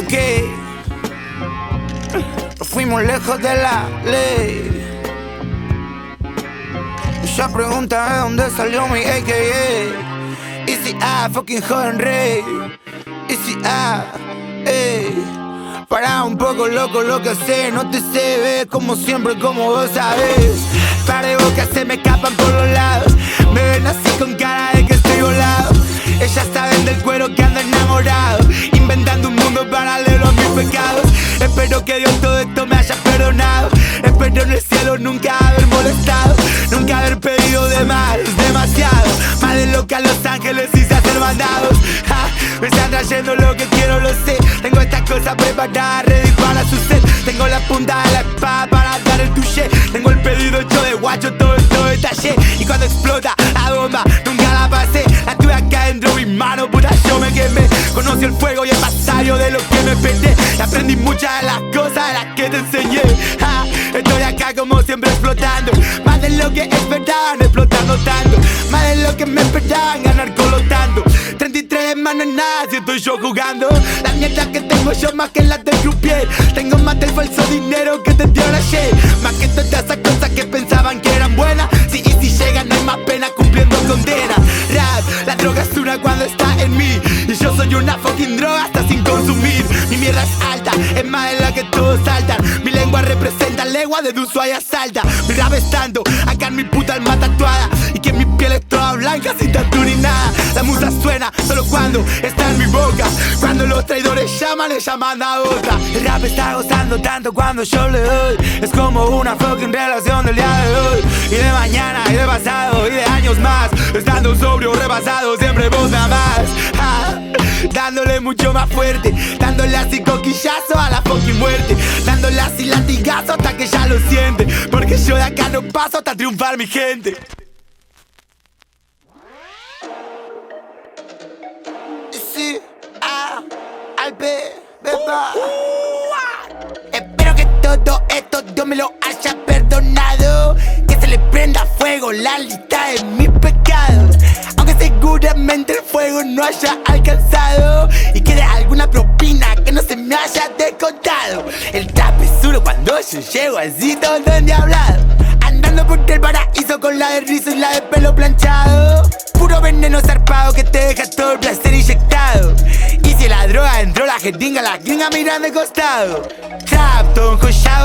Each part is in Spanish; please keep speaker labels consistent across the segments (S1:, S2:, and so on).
S1: Ok. Nos fuimos lejos de la ley. Ella pregunta de dónde salió mi AKA. Y si ah, fucking joven rey. Y si ah, ey. Para un poco loco lo que sé, no te sé, ve como siempre, como vos sabés. Par de bocas se me escapan por los lados. Me ven así con cara de que estoy volado. Ellas saben del cuero que ando enamorado. Espero que Dios todo esto me haya perdonado. Espero en el cielo nunca haber molestado. Nunca haber pedido de más, demasiado. Más de lo que a Los Ángeles hice hacer mandados. Me están trayendo lo que quiero, lo sé. Tengo estas cosas preparadas, ready para su set. Tengo la punta de la espada para dar el touché. Tengo el pedido hecho de guacho, todo esto detallé. Y cuando explota la bomba, yo me quemé. Conocí el fuego y el pasario de lo que me perdí. Y aprendí muchas de las cosas de las que te enseñé. Estoy acá como siempre explotando. Más de lo que esperaban, explotando tanto. Más de lo que me esperaban, ganar colotando. 33 de mano en nada, si estoy yo jugando. La mierda que tengo yo más que la de Croupier. Tengo más del falso dinero que te la shade. Más que todas cuando está en mí. Y yo soy una fucking droga hasta sin consumir. Mi mierda es alta, es más de la que todos saltan. Mi lengua representa legua de Ushuaia Salta. Mi rap estando acá en mi puta alma tatuada. Y que mi piel es toda blanca sin tatu ni nada. La musa solo cuando está en mi boca. Cuando los traidores llaman, le llaman a otra. El rap está gozando tanto cuando yo le doy. Es como una fucking relación del día de hoy. Y de mañana, y de pasado, y de años más. Estando sobrio, repasado, siempre vos nada más. Dándole mucho más fuerte. Dándole así coquillazo a la fucking muerte. Dándole así latigazo hasta que ya lo siente. Porque yo de acá no paso hasta triunfar mi gente. Espero que todo esto Dios me lo haya perdonado. Que se le prenda fuego la lista de mis pecados. Aunque seguramente el fuego no haya alcanzado. Y quede alguna propina que no se me haya descontado. El trap es duro cuando yo llego así todo endiablado. Andando por el paraíso con la de rizo y la de pelo planchado. Puro veneno zarpado que te deja todo el placer la jeringa, la gringa mirando de costado. Trap, todo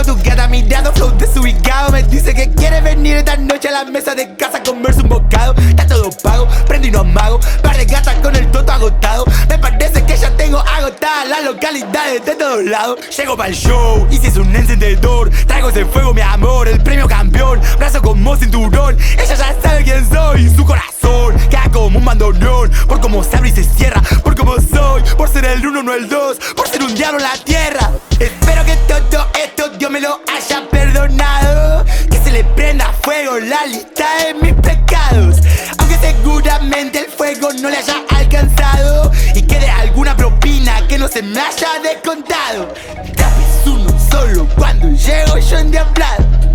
S1: tu gata mirando, flow desubicado. Me dice que quiere venir esta noche a la mesa de casa a comerse un bocado. Está todo pago, prendo y no amago. Par gatas con el toto agotado. Me parece que ya tengo agotadas las localidades de todos lados. Llego para el show, y si es un encendedor, traigo ese fuego, mi amor, el premio campeón. Brazo como cinturón, ella ya sabe quién soy. Su corazón queda como un bandoneón. Por cómo se abre y se cierra, por cómo Por ser el uno, no el dos, por ser un diablo en la tierra. Espero que todo esto Dios me lo haya perdonado. Que se le prenda fuego la lista de mis pecados. Aunque seguramente el fuego no le haya alcanzado. Y quede alguna propina que no se me haya descontado. Trap es uno solo cuando llego yo endiablado.